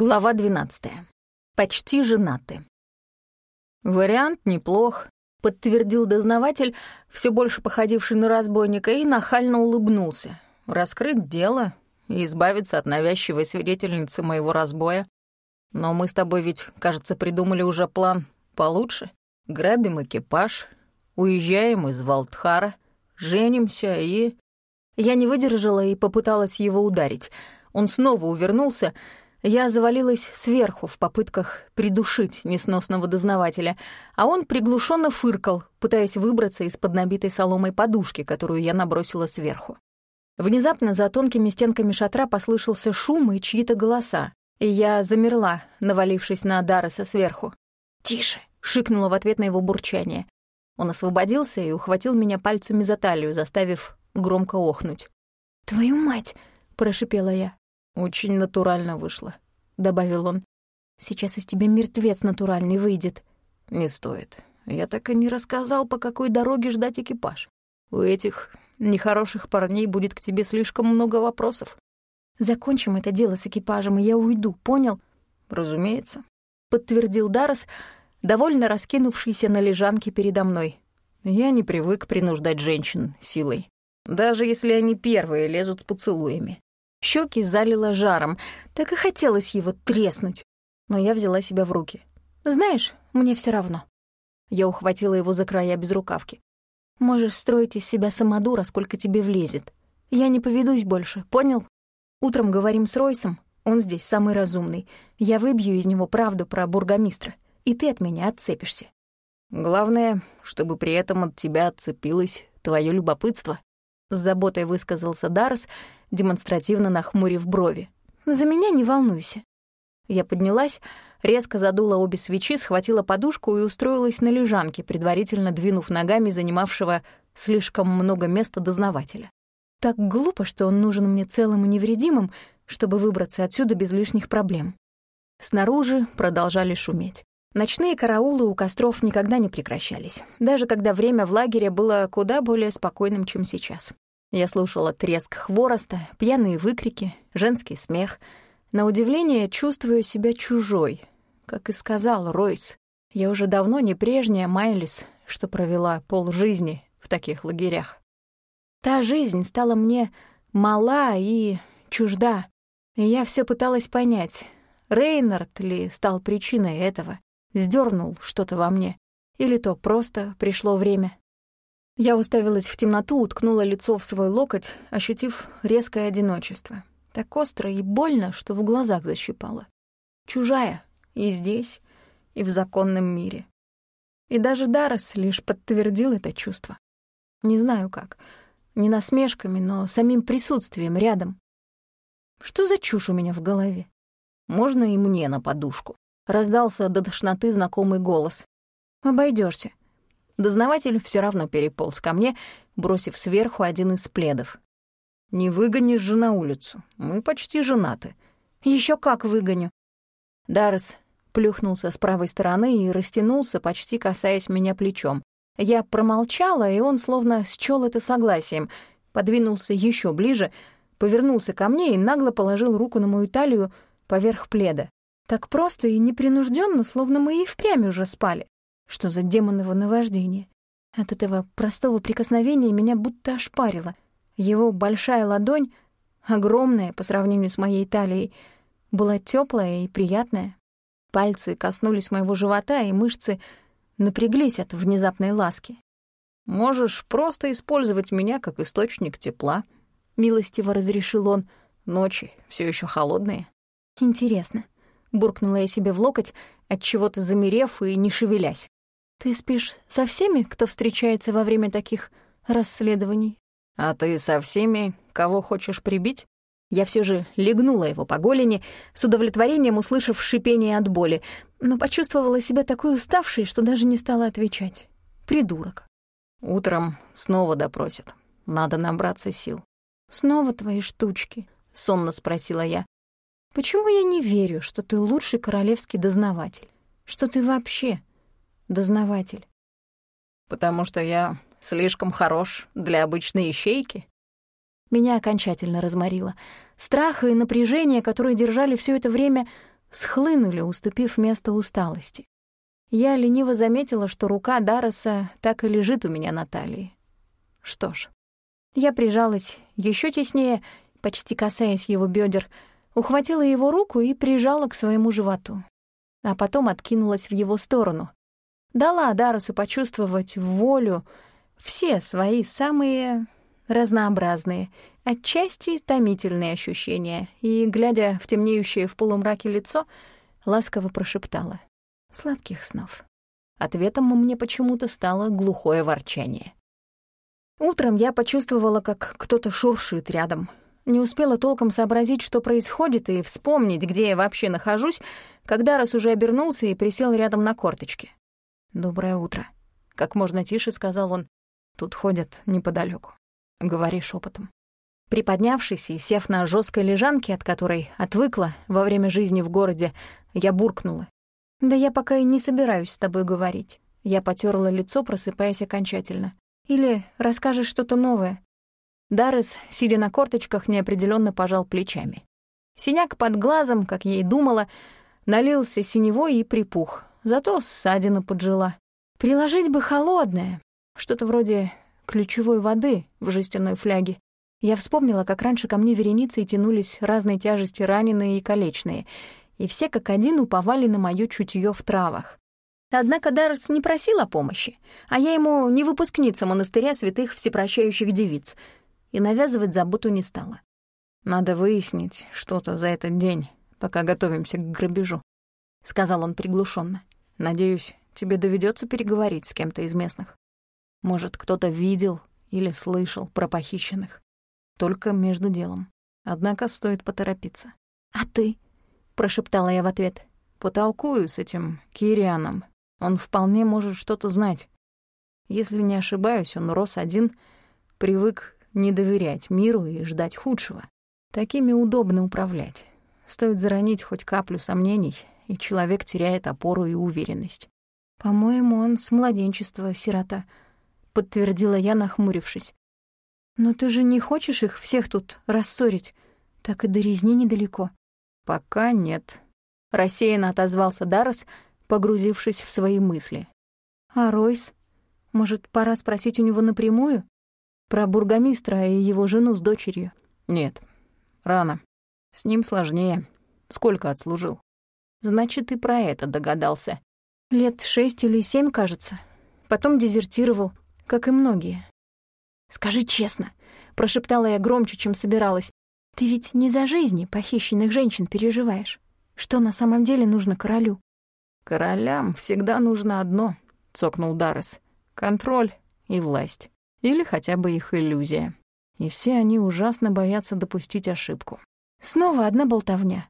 Глава 12. Почти женаты. «Вариант неплох», — подтвердил дознаватель, все больше походивший на разбойника, и нахально улыбнулся. «Раскрыть дело и избавиться от навязчивой свидетельницы моего разбоя. Но мы с тобой ведь, кажется, придумали уже план получше. Грабим экипаж, уезжаем из Валдхара, женимся и...» Я не выдержала и попыталась его ударить. Он снова увернулся — я завалилась сверху в попытках придушить несносного дознавателя, а он приглушенно фыркал, пытаясь выбраться из-под набитой соломой подушки, которую я набросила сверху. Внезапно за тонкими стенками шатра послышался шум и чьи-то голоса, и я замерла, навалившись на Дарреса сверху. «Тише!» — шикнула в ответ на его бурчание. Он освободился и ухватил меня пальцами за талию, заставив громко охнуть. «Твою мать!» — прошипела я. «Очень натурально вышло», — добавил он. «Сейчас из тебя мертвец натуральный выйдет». «Не стоит. Я так и не рассказал, по какой дороге ждать экипаж. У этих нехороших парней будет к тебе слишком много вопросов». «Закончим это дело с экипажем, и я уйду, понял?» «Разумеется», — подтвердил Дарос, довольно раскинувшийся на лежанке передо мной. «Я не привык принуждать женщин силой, даже если они первые лезут с поцелуями. Щеки залило жаром, так и хотелось его треснуть. Но я взяла себя в руки. «Знаешь, мне все равно». Я ухватила его за края безрукавки. «Можешь строить из себя самодура, сколько тебе влезет. Я не поведусь больше, понял? Утром говорим с Ройсом, он здесь самый разумный. Я выбью из него правду про бургомистра, и ты от меня отцепишься». «Главное, чтобы при этом от тебя отцепилось твое любопытство», — с заботой высказался Дарс, демонстративно нахмурив брови. «За меня не волнуйся». Я поднялась, резко задула обе свечи, схватила подушку и устроилась на лежанке, предварительно двинув ногами занимавшего слишком много места дознавателя. Так глупо, что он нужен мне целым и невредимым, чтобы выбраться отсюда без лишних проблем. Снаружи продолжали шуметь. Ночные караулы у костров никогда не прекращались, даже когда время в лагере было куда более спокойным, чем сейчас. Я слушала треск хвороста, пьяные выкрики, женский смех. На удивление чувствую себя чужой. Как и сказал Ройс, я уже давно не прежняя Майлис, что провела полжизни в таких лагерях. Та жизнь стала мне мала и чужда, и я все пыталась понять, Рейнард ли стал причиной этого сдернул что-то во мне, или то просто пришло время. Я уставилась в темноту, уткнула лицо в свой локоть, ощутив резкое одиночество. Так остро и больно, что в глазах защипало. Чужая и здесь, и в законном мире. И даже Даррес лишь подтвердил это чувство. Не знаю как, не насмешками, но самим присутствием рядом. Что за чушь у меня в голове? Можно и мне на подушку? раздался до тошноты знакомый голос. Обойдешься. Дознаватель все равно переполз ко мне, бросив сверху один из пледов. «Не выгонишь же на улицу. Мы почти женаты». Еще как выгоню». Даррес плюхнулся с правой стороны и растянулся, почти касаясь меня плечом. Я промолчала, и он словно счёл это согласием, подвинулся еще ближе, повернулся ко мне и нагло положил руку на мою талию поверх пледа. Так просто и непринужденно, словно мы и впрямь уже спали. Что за демоново наваждение? От этого простого прикосновения меня будто ошпарило. Его большая ладонь, огромная по сравнению с моей талией, была теплая и приятная. Пальцы коснулись моего живота, и мышцы напряглись от внезапной ласки. «Можешь просто использовать меня как источник тепла», — милостиво разрешил он. «Ночи все еще холодные». «Интересно, буркнула я себе в локоть, от чего-то замерев и не шевелясь. Ты спишь со всеми, кто встречается во время таких расследований? А ты со всеми, кого хочешь прибить? Я все же легнула его по голени, с удовлетворением услышав шипение от боли, но почувствовала себя такой уставшей, что даже не стала отвечать. Придурок. Утром снова допросят. Надо набраться сил. «Снова твои штучки?» — сонно спросила я. Почему я не верю, что ты лучший королевский дознаватель? Что ты вообще дознаватель? Потому что я слишком хорош для обычной ищейки. Меня окончательно разморило. Страх и напряжение, которые держали все это время, схлынули, уступив место усталости. Я лениво заметила, что рука Дарреса так и лежит у меня на талии. Что ж, я прижалась еще теснее, почти касаясь его бедер, ухватила его руку и прижала к своему животу. А потом откинулась в его сторону. Дала Дарресу почувствовать волю, все свои самые разнообразные, отчасти томительные ощущения, и, глядя в темнеющее в полумраке лицо, ласково прошептала «Сладких снов». Ответом мне почему-то стало глухое ворчание. Утром я почувствовала, как кто-то шуршит рядом. Не успела толком сообразить, что происходит, и вспомнить, где я вообще нахожусь, когда раз уже обернулся и присел рядом на корточке. «Доброе утро», — как можно тише сказал он. «Тут ходят неподалеку. Говори шепотом. Приподнявшись и сев на жесткой лежанке, от которой отвыкла во время жизни в городе, я буркнула. «Да я пока и не собираюсь с тобой говорить». Я потерла лицо, просыпаясь окончательно. «Или расскажешь что-то новое?» Даррес, сидя на корточках, неопределенно пожал плечами. Синяк под глазом, как я и думала, налился синевой и припух, зато ссадина поджила. Приложить бы холодное, что-то вроде ключевой воды в жестяной фляге. Я вспомнила, как раньше ко мне вереницей тянулись разные тяжести раненые и калечные, и все как один уповали на моё чутье в травах. Однако Даррес не просил о помощи, а я ему не выпускница монастыря святых всепрощающих девиц, и навязывать заботу не стала. «Надо выяснить что-то за этот день, пока готовимся к грабежу», — сказал он приглушенно. «Надеюсь, тебе доведется переговорить с кем-то из местных». Может, кто-то видел или слышал про похищенных. Только между делом. Однако стоит поторопиться. «А ты?» — прошептала я в ответ. «Потолкую с этим Кирианом. Он вполне может что-то знать. Если не ошибаюсь, он рос один, привык не доверять миру и ждать худшего. Такими удобно управлять. Стоит заронить хоть каплю сомнений, и человек теряет опору и уверенность. По-моему, он с младенчества сирота — подтвердила я, нахмурившись. «Но ты же не хочешь их всех тут рассорить? Так и до резни недалеко». «Пока нет», — рассеянно отозвался Дарос, погрузившись в свои мысли. «А Ройс? Может, пора спросить у него напрямую? Про бургомистра и его жену с дочерью?» «Нет, рано. С ним сложнее. Сколько отслужил?» «Значит, и про это догадался». «Лет шесть или семь, кажется. Потом дезертировал как и многие. «Скажи честно», — прошептала я громче, чем собиралась, «ты ведь не за жизни похищенных женщин переживаешь. Что на самом деле нужно королю?» «Королям всегда нужно одно», — цокнул Даррес. «Контроль и власть. Или хотя бы их иллюзия. И все они ужасно боятся допустить ошибку». «Снова одна болтовня».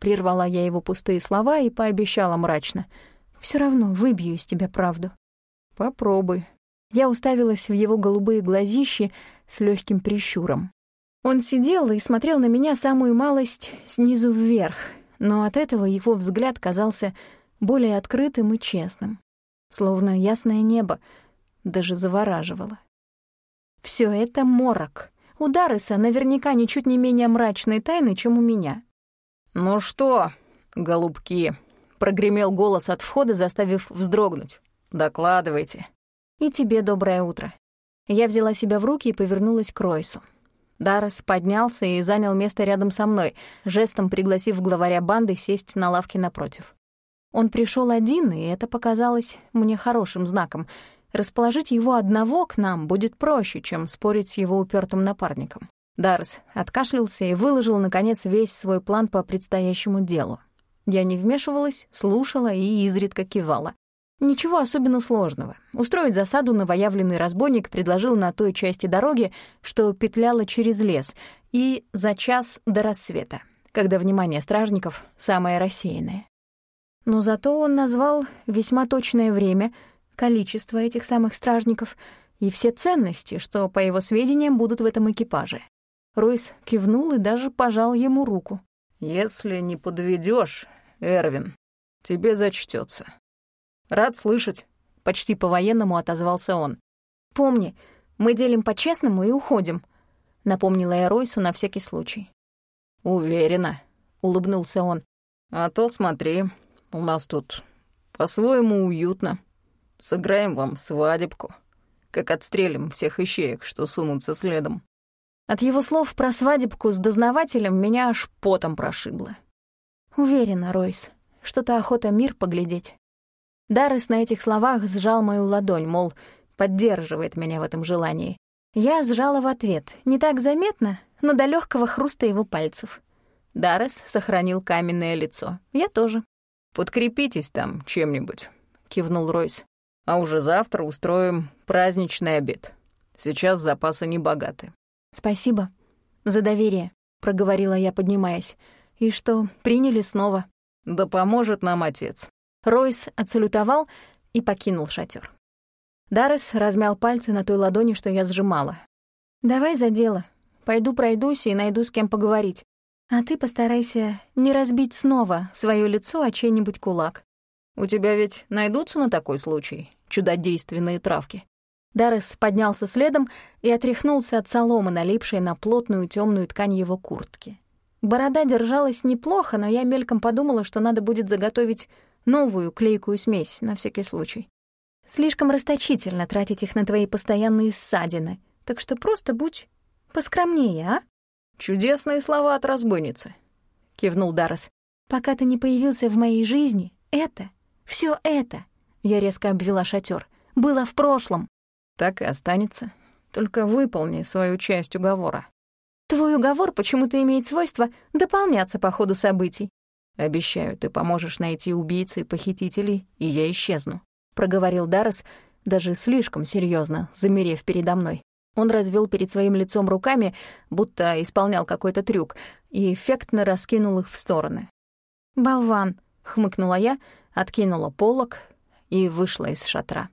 Прервала я его пустые слова и пообещала мрачно. «Всё равно выбью из тебя правду». «Попробуй», я уставилась в его голубые глазищи с легким прищуром. Он сидел и смотрел на меня самую малость снизу вверх, но от этого его взгляд казался более открытым и честным, словно ясное небо, даже завораживало. Все это морок. У Дарреса наверняка ничуть не менее мрачной тайны, чем у меня. «Ну что, голубки?» — прогремел голос от входа, заставив вздрогнуть. «Докладывайте». «И тебе доброе утро». Я взяла себя в руки и повернулась к Ройсу. Даррес поднялся и занял место рядом со мной, жестом пригласив главаря банды сесть на лавке напротив. Он пришел один, и это показалось мне хорошим знаком. Расположить его одного к нам будет проще, чем спорить с его упертым напарником. Даррес откашлялся и выложил, наконец, весь свой план по предстоящему делу. Я не вмешивалась, слушала и изредка кивала. Ничего особенно сложного. Устроить засаду новоявленный разбойник предложил на той части дороги, что петляла через лес, и за час до рассвета, когда внимание стражников самое рассеянное. Но зато он назвал весьма точное время, количество этих самых стражников и все ценности, что, по его сведениям, будут в этом экипаже. Ройс кивнул и даже пожал ему руку. «Если не подведешь, Эрвин, тебе зачтется. «Рад слышать», — почти по-военному отозвался он. «Помни, мы делим по-честному и уходим», — напомнила я Ройсу на всякий случай. «Уверена», — улыбнулся он. А то смотри, у нас тут по-своему уютно. Сыграем вам свадебку, как отстрелим всех ищеек, что сунутся следом». От его слов про свадебку с дознавателем меня аж потом прошибло. Уверена, Ройс, что-то охота мир поглядеть. Даррес на этих словах сжал мою ладонь, мол, поддерживает меня в этом желании. Я сжала в ответ, не так заметно, но до легкого хруста его пальцев. Даррес сохранил каменное лицо. Я тоже. «Подкрепитесь там чем-нибудь», — кивнул Ройс. «А уже завтра устроим праздничный обед. Сейчас запасы не богаты». «Спасибо за доверие», — проговорила я, поднимаясь. «И что, приняли снова?» «Да поможет нам отец», Ройс отсалютовал и покинул шатер. Даррес размял пальцы на той ладони, что я сжимала. «Давай за дело. Пойду пройдусь и найду с кем поговорить. А ты постарайся не разбить снова свое лицо о чей-нибудь кулак. У тебя ведь найдутся на такой случай чудодейственные травки». Даррес поднялся следом и отряхнулся от соломы, налипшей на плотную темную ткань его куртки. Борода держалась неплохо, но я мельком подумала, что надо будет заготовить новую клейкую смесь на всякий случай. Слишком расточительно тратить их на твои постоянные ссадины, так что просто будь поскромнее, а? «Чудесные слова от разбойницы», — кивнул Даррес. «Пока ты не появился в моей жизни, это, все это, я резко обвела шатер, было в прошлом». «Так и останется. Только выполни свою часть уговора». «Твой уговор почему-то имеет свойство дополняться по ходу событий. «Обещаю, ты поможешь найти убийц и похитителей, и я исчезну», — проговорил Даррес, даже слишком серьезно, замерев передо мной. Он развел перед своим лицом руками, будто исполнял какой-то трюк, и эффектно раскинул их в стороны. «Болван!» — хмыкнула я, откинула полок и вышла из шатра.